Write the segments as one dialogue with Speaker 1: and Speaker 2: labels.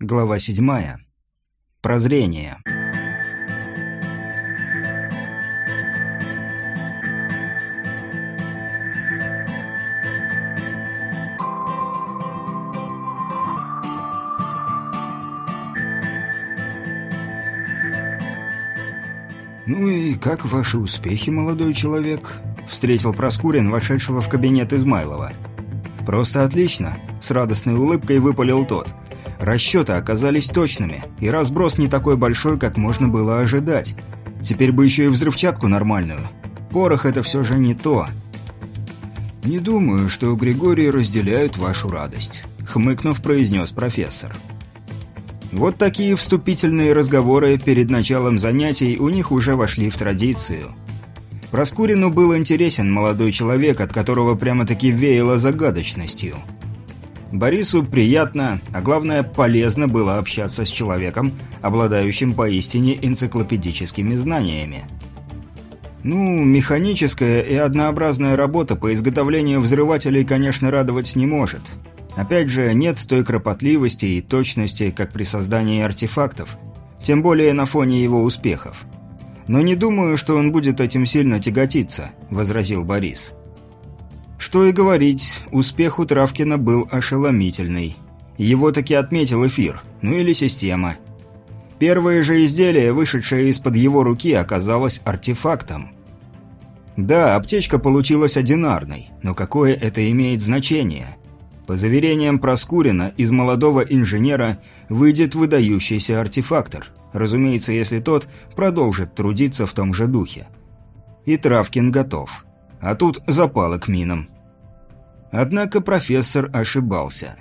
Speaker 1: Глава седьмая. Прозрение. «Ну и как ваши успехи, молодой человек?» – встретил Проскурин, вошедшего в кабинет Измайлова. «Просто отлично!» – с радостной улыбкой выпалил тот. Расчеты оказались точными, и разброс не такой большой, как можно было ожидать. Теперь бы еще и взрывчатку нормальную. Порох – это все же не то. «Не думаю, что Григорий разделяют вашу радость», – хмыкнув, произнес профессор. Вот такие вступительные разговоры перед началом занятий у них уже вошли в традицию – Проскурину был интересен молодой человек, от которого прямо-таки веяло загадочностью. Борису приятно, а главное полезно было общаться с человеком, обладающим поистине энциклопедическими знаниями. Ну, механическая и однообразная работа по изготовлению взрывателей, конечно, радовать не может. Опять же, нет той кропотливости и точности, как при создании артефактов, тем более на фоне его успехов. «Но не думаю, что он будет этим сильно тяготиться», – возразил Борис. Что и говорить, успех у Травкина был ошеломительный. Его таки отметил эфир, ну или система. Первое же изделие, вышедшее из-под его руки, оказалось артефактом. Да, аптечка получилась одинарной, но какое это имеет значение? По заверениям Проскурина, из молодого инженера выйдет выдающийся артефактор – Разумеется, если тот продолжит трудиться в том же духе. И Травкин готов. А тут запало к минам. Однако профессор ошибался.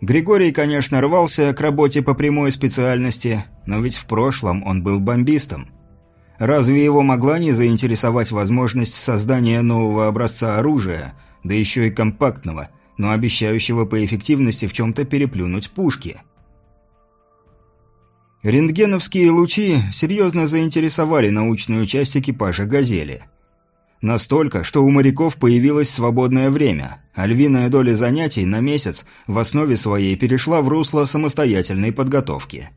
Speaker 1: Григорий, конечно, рвался к работе по прямой специальности, но ведь в прошлом он был бомбистом. Разве его могла не заинтересовать возможность создания нового образца оружия, да еще и компактного, но обещающего по эффективности в чем-то переплюнуть пушки – Рентгеновские лучи серьезно заинтересовали научную часть экипажа «Газели». Настолько, что у моряков появилось свободное время, а львиная доля занятий на месяц в основе своей перешла в русло самостоятельной подготовки.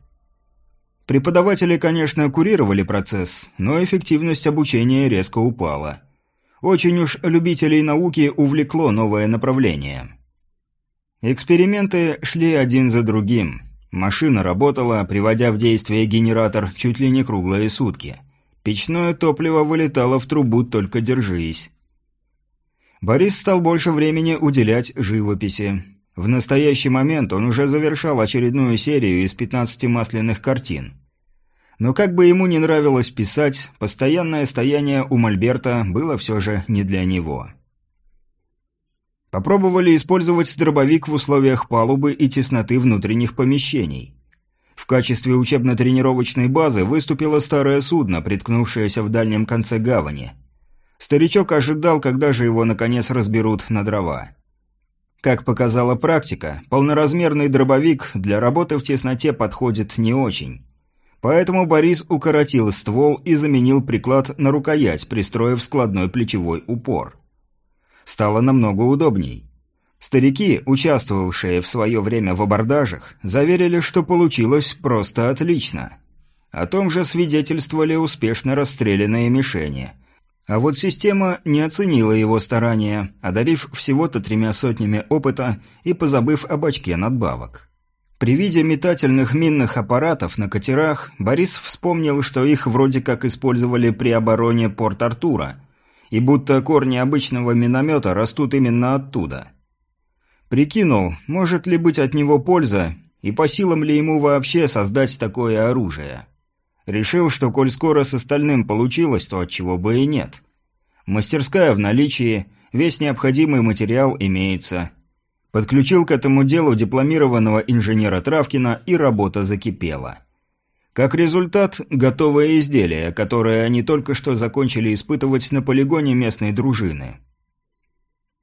Speaker 1: Преподаватели, конечно, курировали процесс, но эффективность обучения резко упала. Очень уж любителей науки увлекло новое направление. Эксперименты шли один за другим – Машина работала, приводя в действие генератор чуть ли не круглые сутки. Печное топливо вылетало в трубу «только держись». Борис стал больше времени уделять живописи. В настоящий момент он уже завершал очередную серию из 15 масляных картин. Но как бы ему не нравилось писать, постоянное стояние у Мольберта было все же не для него. Попробовали использовать дробовик в условиях палубы и тесноты внутренних помещений. В качестве учебно-тренировочной базы выступило старое судно, приткнувшееся в дальнем конце гавани. Старичок ожидал, когда же его наконец разберут на дрова. Как показала практика, полноразмерный дробовик для работы в тесноте подходит не очень. Поэтому Борис укоротил ствол и заменил приклад на рукоять, пристроив складной плечевой упор стало намного удобней. Старики, участвовавшие в свое время в абордажах, заверили, что получилось просто отлично. О том же свидетельствовали успешно расстрелянные мишени. А вот система не оценила его старания, одарив всего-то тремя сотнями опыта и позабыв об очке надбавок. При виде метательных минных аппаратов на катерах Борис вспомнил, что их вроде как использовали при обороне Порт-Артура – и будто корни обычного миномета растут именно оттуда. Прикинул, может ли быть от него польза, и по силам ли ему вообще создать такое оружие. Решил, что коль скоро с остальным получилось, то отчего бы и нет. Мастерская в наличии, весь необходимый материал имеется. Подключил к этому делу дипломированного инженера Травкина, и работа закипела. Как результат, готовое изделие, которое они только что закончили испытывать на полигоне местной дружины.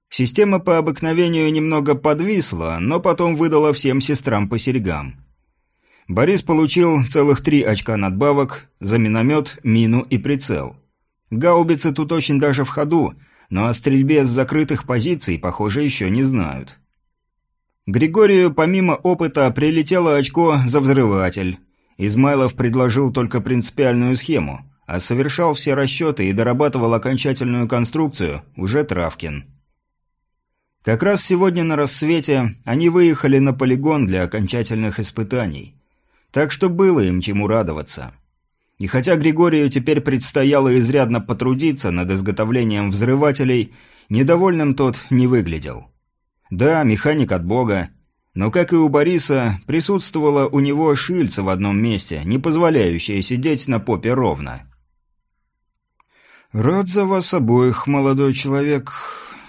Speaker 1: Система по обыкновению немного подвисла, но потом выдала всем сестрам по серьгам. Борис получил целых три очка надбавок за миномет, мину и прицел. Гаубицы тут очень даже в ходу, но о стрельбе с закрытых позиций, похоже, еще не знают. Григорию помимо опыта прилетело очко за взрыватель. Измайлов предложил только принципиальную схему, а совершал все расчеты и дорабатывал окончательную конструкцию уже Травкин. Как раз сегодня на рассвете они выехали на полигон для окончательных испытаний. Так что было им чему радоваться. И хотя Григорию теперь предстояло изрядно потрудиться над изготовлением взрывателей, недовольным тот не выглядел. Да, механик от бога, но, как и у Бориса, присутствовала у него шильца в одном месте, не позволяющая сидеть на попе ровно. «Рад за вас обоих, молодой человек.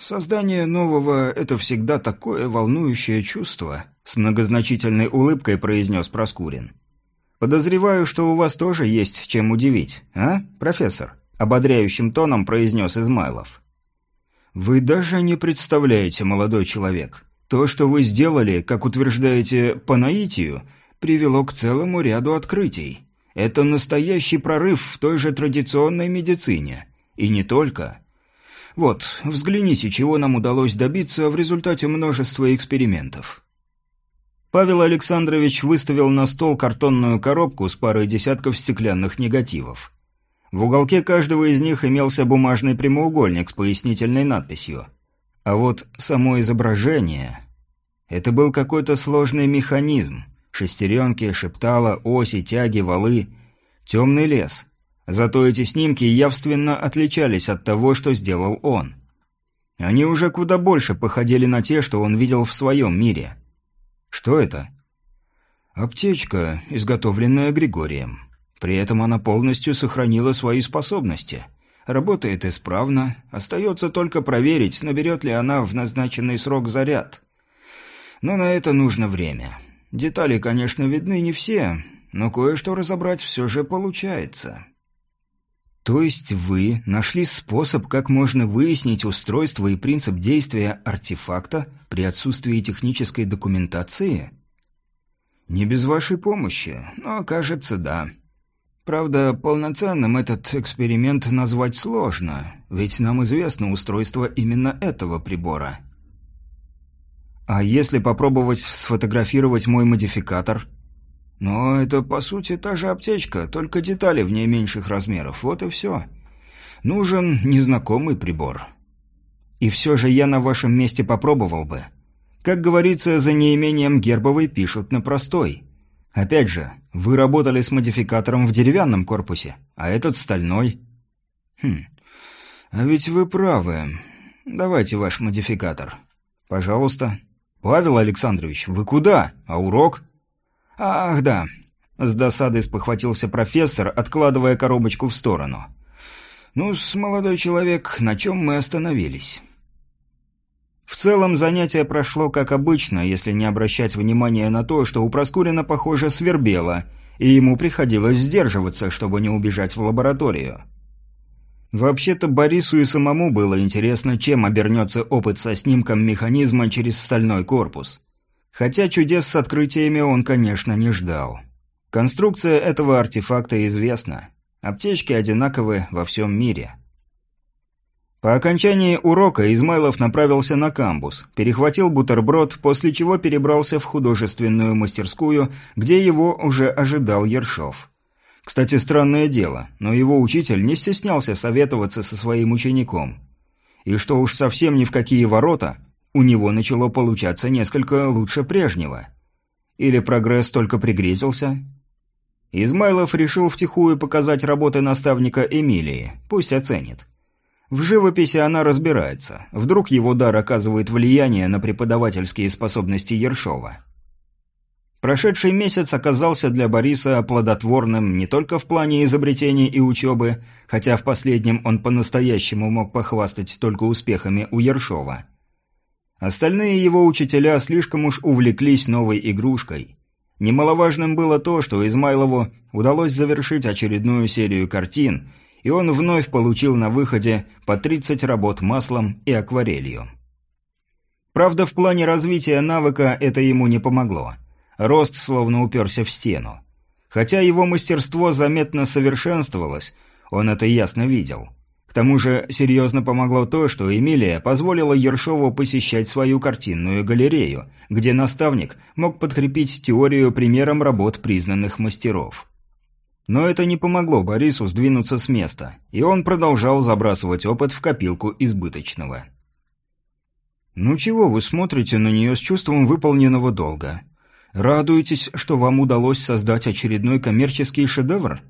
Speaker 1: Создание нового — это всегда такое волнующее чувство», — с многозначительной улыбкой произнес Проскурин. «Подозреваю, что у вас тоже есть чем удивить, а, профессор?» — ободряющим тоном произнес Измайлов. «Вы даже не представляете, молодой человек. То, что вы сделали, как утверждаете, по наитию, привело к целому ряду открытий. Это настоящий прорыв в той же традиционной медицине. И не только. Вот, взгляните, чего нам удалось добиться в результате множества экспериментов». Павел Александрович выставил на стол картонную коробку с парой десятков стеклянных негативов. В уголке каждого из них имелся бумажный прямоугольник с пояснительной надписью. А вот само изображение... Это был какой-то сложный механизм. Шестеренки, шептала, оси, тяги, валы. Темный лес. Зато эти снимки явственно отличались от того, что сделал он. Они уже куда больше походили на те, что он видел в своем мире. Что это? Аптечка, изготовленная Григорием. При этом она полностью сохранила свои способности. Работает исправно, остается только проверить, наберет ли она в назначенный срок заряд. Но на это нужно время. Детали, конечно, видны не все, но кое-что разобрать все же получается. То есть вы нашли способ, как можно выяснить устройство и принцип действия артефакта при отсутствии технической документации? Не без вашей помощи, но, кажется, да. Правда, полноценным этот эксперимент назвать сложно, ведь нам известно устройство именно этого прибора. А если попробовать сфотографировать мой модификатор? Но это, по сути, та же аптечка, только детали в ней меньших размеров, вот и все. Нужен незнакомый прибор. И все же я на вашем месте попробовал бы. Как говорится, за неимением гербовой пишут на простой – Опять же, вы работали с модификатором в деревянном корпусе, а этот стальной. Хм. А ведь вы правы. Давайте ваш модификатор. Пожалуйста. Павел Александрович, вы куда? А урок? Ах, да. С досадой спохватился профессор, откладывая коробочку в сторону. Ну, с молодой человек, на чем мы остановились? В целом занятие прошло как обычно, если не обращать внимания на то, что у Проскурина, похоже, свербело, и ему приходилось сдерживаться, чтобы не убежать в лабораторию. Вообще-то Борису и самому было интересно, чем обернется опыт со снимком механизма через стальной корпус. Хотя чудес с открытиями он, конечно, не ждал. Конструкция этого артефакта известна. Аптечки одинаковы во всем мире. По окончании урока Измайлов направился на камбус, перехватил бутерброд, после чего перебрался в художественную мастерскую, где его уже ожидал Ершов. Кстати, странное дело, но его учитель не стеснялся советоваться со своим учеником. И что уж совсем ни в какие ворота, у него начало получаться несколько лучше прежнего. Или прогресс только пригрезился? Измайлов решил втихую показать работы наставника Эмилии, пусть оценит. В живописи она разбирается. Вдруг его дар оказывает влияние на преподавательские способности Ершова. Прошедший месяц оказался для Бориса плодотворным не только в плане изобретений и учебы, хотя в последнем он по-настоящему мог похвастать только успехами у Ершова. Остальные его учителя слишком уж увлеклись новой игрушкой. Немаловажным было то, что Измайлову удалось завершить очередную серию картин – и он вновь получил на выходе по 30 работ маслом и акварелью. Правда, в плане развития навыка это ему не помогло. Рост словно уперся в стену. Хотя его мастерство заметно совершенствовалось, он это ясно видел. К тому же серьезно помогло то, что Эмилия позволила Ершову посещать свою картинную галерею, где наставник мог подкрепить теорию примером работ признанных мастеров. Но это не помогло Борису сдвинуться с места, и он продолжал забрасывать опыт в копилку избыточного. «Ну чего вы смотрите на нее с чувством выполненного долга? Радуетесь, что вам удалось создать очередной коммерческий шедевр?»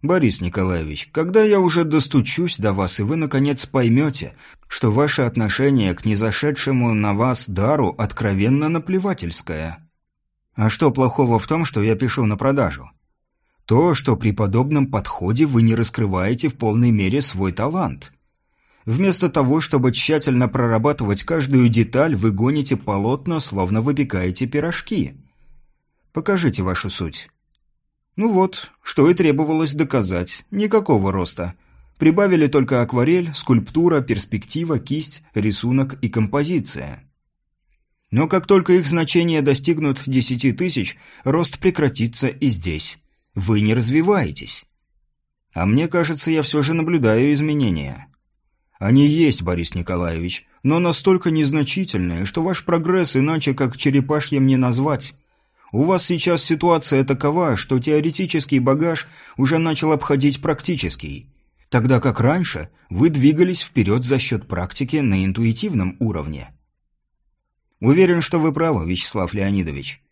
Speaker 1: «Борис Николаевич, когда я уже достучусь до вас, и вы, наконец, поймете, что ваше отношение к незашедшему на вас дару откровенно наплевательское?» «А что плохого в том, что я пишу на продажу?» «То, что при подобном подходе вы не раскрываете в полной мере свой талант. Вместо того, чтобы тщательно прорабатывать каждую деталь, вы гоните полотна, словно выпекаете пирожки. Покажите вашу суть». Ну вот, что и требовалось доказать. Никакого роста. Прибавили только акварель, скульптура, перспектива, кисть, рисунок и композиция. Но как только их значения достигнут десяти тысяч, рост прекратится и здесь. Вы не развиваетесь. А мне кажется, я все же наблюдаю изменения. Они есть, Борис Николаевич, но настолько незначительные, что ваш прогресс иначе как черепашьем не назвать. У вас сейчас ситуация такова, что теоретический багаж уже начал обходить практический, тогда как раньше вы двигались вперед за счет практики на интуитивном уровне. Уверен, что вы правы, Вячеслав Леонидович.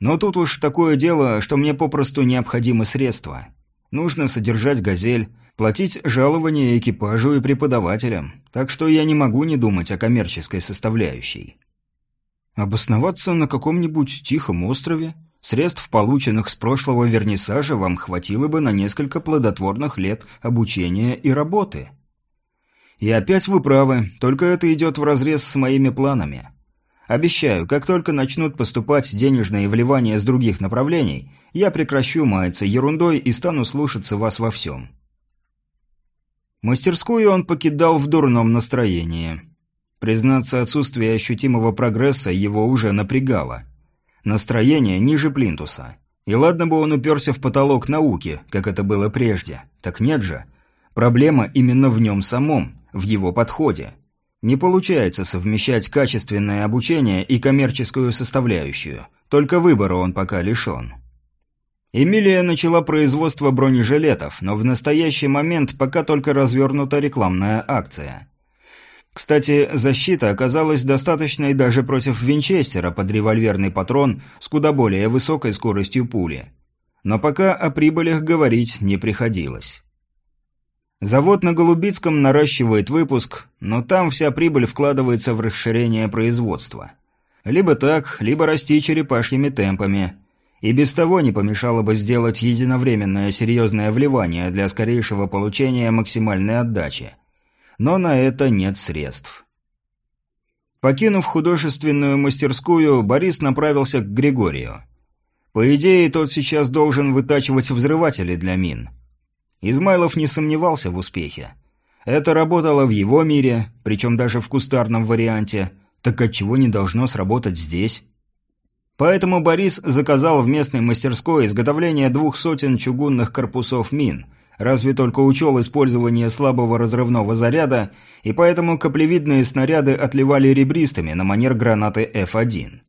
Speaker 1: Но тут уж такое дело, что мне попросту необходимы средства. Нужно содержать «Газель», платить жалования экипажу и преподавателям, так что я не могу не думать о коммерческой составляющей. Обосноваться на каком-нибудь тихом острове? Средств, полученных с прошлого вернисажа, вам хватило бы на несколько плодотворных лет обучения и работы. И опять вы правы, только это идет вразрез с моими планами. Обещаю, как только начнут поступать денежные вливания с других направлений, я прекращу маяться ерундой и стану слушаться вас во всем. Мастерскую он покидал в дурном настроении. Признаться, отсутствие ощутимого прогресса его уже напрягало. Настроение ниже плинтуса. И ладно бы он уперся в потолок науки, как это было прежде. Так нет же. Проблема именно в нем самом, в его подходе. Не получается совмещать качественное обучение и коммерческую составляющую. Только выбора он пока лишен. Эмилия начала производство бронежилетов, но в настоящий момент пока только развернута рекламная акция. Кстати, защита оказалась достаточной даже против Винчестера под револьверный патрон с куда более высокой скоростью пули. Но пока о прибылях говорить не приходилось. Завод на Голубицком наращивает выпуск, но там вся прибыль вкладывается в расширение производства. Либо так, либо расти черепашьими темпами. И без того не помешало бы сделать единовременное серьезное вливание для скорейшего получения максимальной отдачи – но на это нет средств. Покинув художественную мастерскую, Борис направился к Григорию. По идее, тот сейчас должен вытачивать взрыватели для мин. Измайлов не сомневался в успехе. Это работало в его мире, причем даже в кустарном варианте, так отчего не должно сработать здесь? Поэтому Борис заказал в местной мастерской изготовление двух сотен чугунных корпусов мин – разве только учел использование слабого разрывного заряда, и поэтому каплевидные снаряды отливали ребристыми на манер гранаты F1.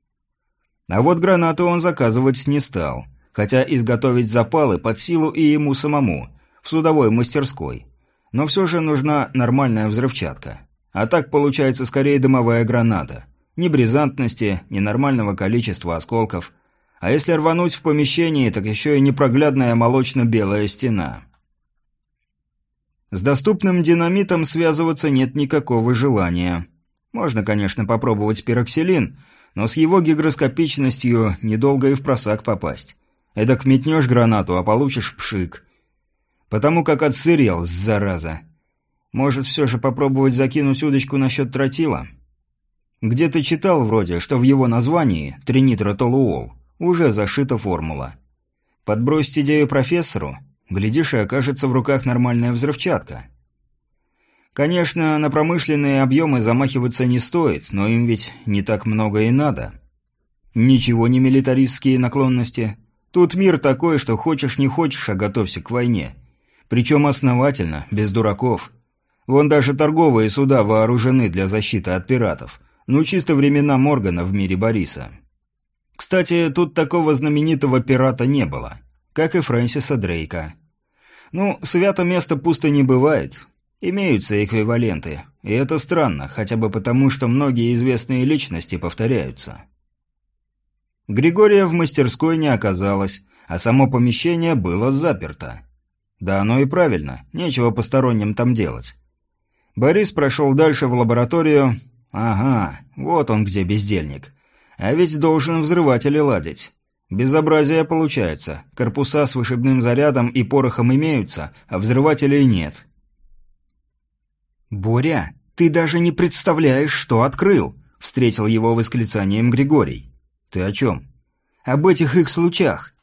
Speaker 1: А вот гранату он заказывать не стал, хотя изготовить запалы под силу и ему самому, в судовой мастерской. Но все же нужна нормальная взрывчатка. А так получается скорее дымовая граната. Ни бризантности, ни нормального количества осколков. А если рвануть в помещении, так еще и непроглядная молочно-белая стена. С доступным динамитом связываться нет никакого желания. Можно, конечно, попробовать пироксилин, но с его гигроскопичностью недолго и в просак попасть. Эдак метнешь гранату, а получишь пшик. Потому как отсырел, зараза. Может, все же попробовать закинуть удочку насчет тротила? Где-то читал вроде, что в его названии, тринитротолуол, уже зашита формула. Подбросить идею профессору? Глядишь, и окажется в руках нормальная взрывчатка. Конечно, на промышленные объемы замахиваться не стоит, но им ведь не так много и надо. Ничего не милитаристские наклонности. Тут мир такой, что хочешь не хочешь, а готовься к войне. Причем основательно, без дураков. Вон даже торговые суда вооружены для защиты от пиратов. Ну, чисто времена Моргана в мире Бориса. Кстати, тут такого знаменитого пирата не было. Как и Фрэнсиса Дрейка. Ну, свято место пусто не бывает. Имеются эквиваленты. И это странно, хотя бы потому, что многие известные личности повторяются. Григория в мастерской не оказалось, а само помещение было заперто. Да оно и правильно, нечего посторонним там делать. Борис прошел дальше в лабораторию. Ага, вот он где бездельник. А ведь должен взрыватель ладить. Безобразие получается. Корпуса с вышибным зарядом и порохом имеются, а взрывателей нет. «Боря, ты даже не представляешь, что открыл!» – встретил его восклицанием Григорий. «Ты о чем?» «Об этих их случаях».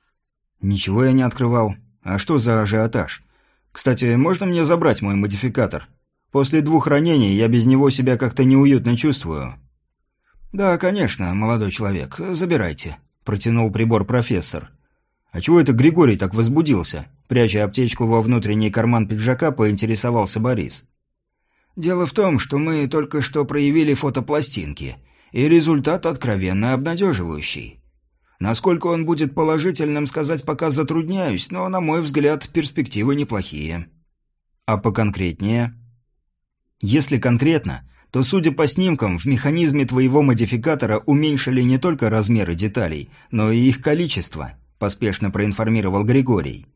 Speaker 1: «Ничего я не открывал. А что за ажиотаж? Кстати, можно мне забрать мой модификатор? После двух ранений я без него себя как-то неуютно чувствую». «Да, конечно, молодой человек, забирайте», – протянул прибор профессор. «А чего это Григорий так возбудился?» Пряча аптечку во внутренний карман пиджака, поинтересовался Борис. «Дело в том, что мы только что проявили фотопластинки, и результат откровенно обнадеживающий. Насколько он будет положительным, сказать пока затрудняюсь, но, на мой взгляд, перспективы неплохие». «А поконкретнее?» Если конкретно, то, судя по снимкам, в механизме твоего модификатора уменьшили не только размеры деталей, но и их количество, поспешно проинформировал Григорий.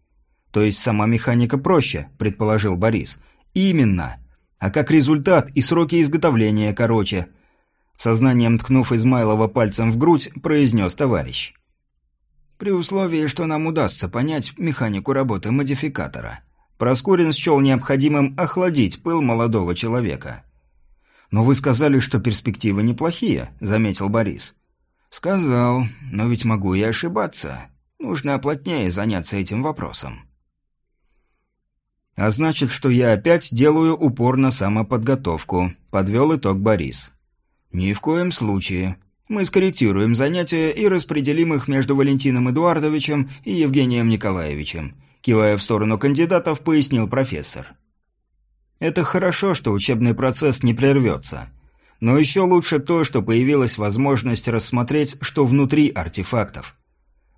Speaker 1: То есть сама механика проще, предположил Борис. Именно. А как результат и сроки изготовления короче. Сознанием ткнув Измайлова пальцем в грудь, произнес товарищ. При условии, что нам удастся понять механику работы модификатора. Проскурин счел необходимым охладить пыл молодого человека. «Но вы сказали, что перспективы неплохие», — заметил Борис. «Сказал, но ведь могу и ошибаться. Нужно плотнее заняться этим вопросом». «А значит, что я опять делаю упор на самоподготовку», — подвел итог Борис. «Ни в коем случае. Мы скорректируем занятия и распределим их между Валентином Эдуардовичем и Евгением Николаевичем кивая в сторону кандидатов, пояснил профессор. Это хорошо, что учебный процесс не прервется. Но еще лучше то, что появилась возможность рассмотреть, что внутри артефактов.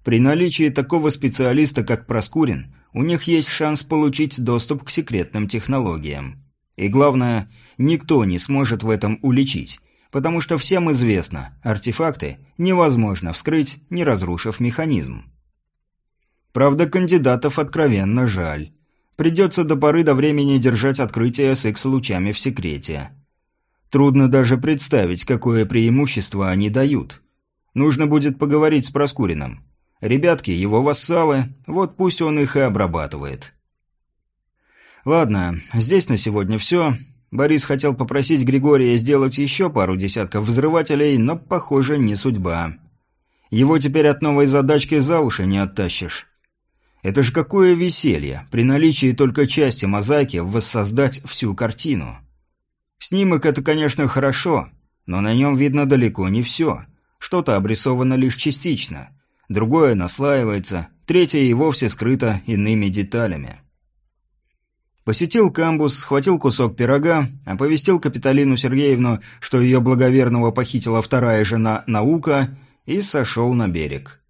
Speaker 1: При наличии такого специалиста, как Проскурин, у них есть шанс получить доступ к секретным технологиям. И главное, никто не сможет в этом уличить, потому что всем известно, артефакты невозможно вскрыть, не разрушив механизм. Правда, кандидатов откровенно жаль. Придется до поры до времени держать открытие с X-лучами в секрете. Трудно даже представить, какое преимущество они дают. Нужно будет поговорить с Проскуриным. Ребятки, его вассалы, вот пусть он их и обрабатывает. Ладно, здесь на сегодня все. Борис хотел попросить Григория сделать еще пару десятков взрывателей, но, похоже, не судьба. Его теперь от новой задачки за уши не оттащишь. Это же какое веселье, при наличии только части мозаики воссоздать всю картину. Снимок это, конечно, хорошо, но на нем видно далеко не все. Что-то обрисовано лишь частично, другое наслаивается, третье и вовсе скрыто иными деталями. Посетил камбус, схватил кусок пирога, оповестил Капитолину Сергеевну, что ее благоверного похитила вторая жена Наука, и сошел на берег.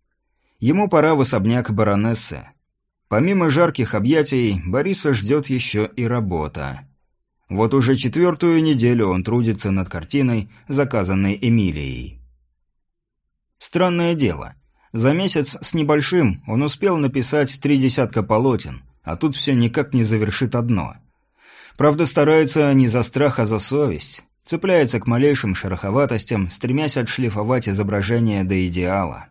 Speaker 1: Ему пора в особняк баронессы. Помимо жарких объятий, Бориса ждет еще и работа. Вот уже четвертую неделю он трудится над картиной, заказанной Эмилией. Странное дело. За месяц с небольшим он успел написать три десятка полотен, а тут все никак не завершит одно. Правда, старается не за страх, а за совесть. Цепляется к малейшим шероховатостям, стремясь отшлифовать изображение до идеала.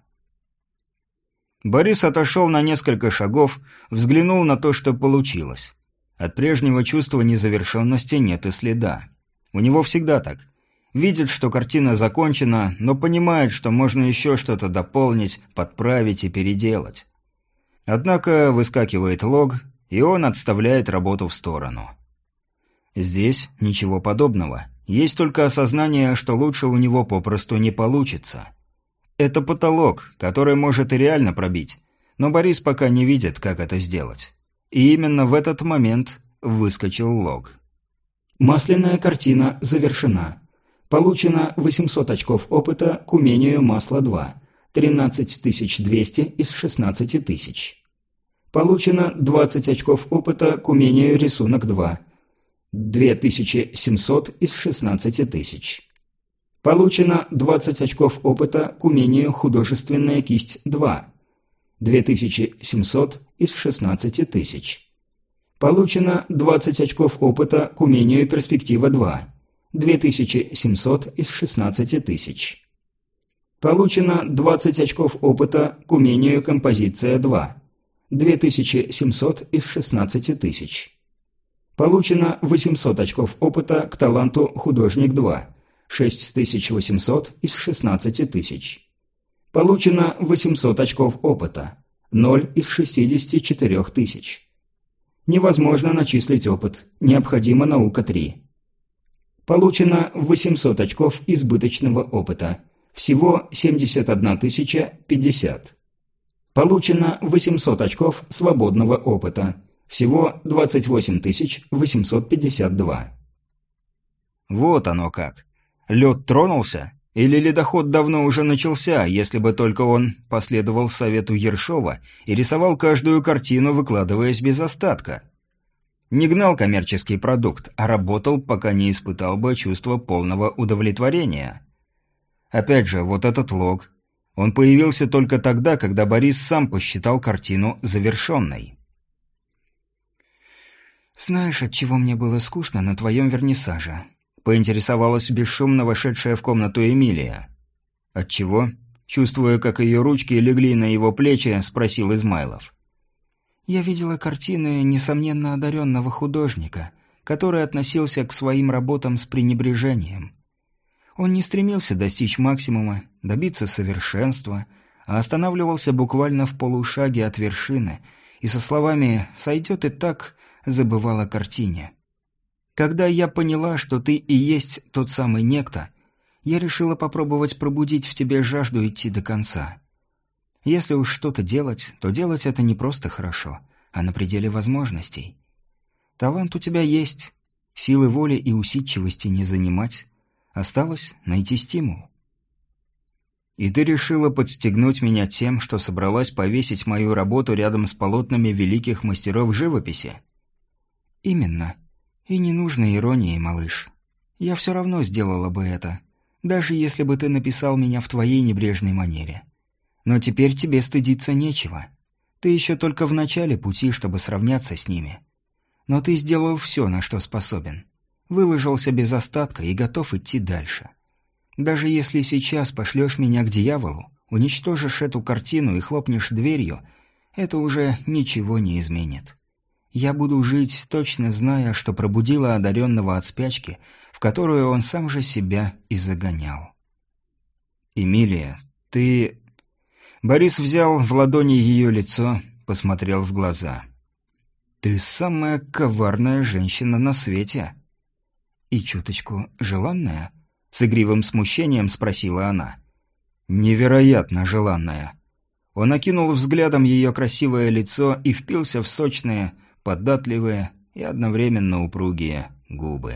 Speaker 1: Борис отошел на несколько шагов, взглянул на то, что получилось. От прежнего чувства незавершенности нет и следа. У него всегда так. Видит, что картина закончена, но понимает, что можно еще что-то дополнить, подправить и переделать. Однако выскакивает лог, и он отставляет работу в сторону. Здесь ничего подобного. Есть только осознание, что лучше у него попросту не получится. Это потолок, который может и реально пробить, но Борис пока не видит, как это сделать. И именно в этот момент выскочил лог. Масляная картина завершена. Получено 800 очков опыта к умению масла 2. 13200 из 16 тысяч. Получено 20 очков опыта к умению рисунок 2. 2700 из 16 тысяч. Получено 20 очков опыта к умению художественная кисть 2. 2700 из 16 тысяч. Получено 20 очков опыта к умению перспектива 2. 2700 из 16 тысяч. Получено 20 очков опыта к умению композиция 2. 2700 из 16 тысяч. Получено 800 очков опыта к таланту художник 2. 6800 из 16 тысяч. Получено 800 очков опыта. 0 из 64 тысяч. Невозможно начислить опыт. Необходима наука 3. Получено 800 очков избыточного опыта. Всего 71 тысяча 50. Получено 800 очков свободного опыта. Всего 28 852.
Speaker 2: Вот оно как. Лед тронулся? Или ледоход давно уже начался, если бы только он последовал совету Ершова и рисовал каждую картину, выкладываясь без остатка? Не гнал коммерческий продукт, а работал, пока не испытал бы чувство полного удовлетворения. Опять же, вот этот лог. Он появился только тогда, когда Борис сам посчитал картину завершенной.
Speaker 1: «Знаешь, от чего мне было скучно на твоем вернисаже?» — поинтересовалась бесшумно вошедшая в комнату Эмилия.
Speaker 2: «От чего?» — чувствуя, как ее ручки легли на его плечи, спросил Измайлов.
Speaker 1: Я видела картины, несомненно, одаренного художника, который относился к своим работам с пренебрежением. Он не стремился достичь максимума, добиться совершенства, а останавливался буквально в полушаге от вершины и со словами «сойдет и так» забывал о картине. Когда я поняла, что ты и есть тот самый некто, я решила попробовать пробудить в тебе жажду идти до конца. Если уж что-то делать, то делать это не просто хорошо, а на пределе возможностей. Талант у тебя есть, силы воли и усидчивости не занимать. Осталось найти стимул.
Speaker 2: И ты решила подстегнуть меня тем, что собралась повесить мою работу рядом с полотнами великих мастеров живописи?
Speaker 1: Именно. И не нужно иронии, малыш. Я все равно сделала бы это, даже если бы ты написал меня в твоей небрежной манере. Но теперь тебе стыдиться нечего. Ты еще только в начале пути, чтобы сравняться с ними. Но ты сделал все, на что способен. Выложился без остатка и готов идти дальше. Даже если сейчас пошлешь меня к дьяволу, уничтожишь эту картину и хлопнешь дверью, это уже ничего не изменит. Я буду жить, точно зная, что пробудила одаренного от спячки, в которую он сам же себя и загонял.
Speaker 2: «Эмилия, ты Борис взял в ладони ее лицо, посмотрел в глаза. «Ты самая коварная женщина на свете».
Speaker 1: «И чуточку желанная?» — с игривым смущением спросила она.
Speaker 2: «Невероятно желанная». Он окинул взглядом ее красивое лицо и впился в сочные, податливые и одновременно упругие губы.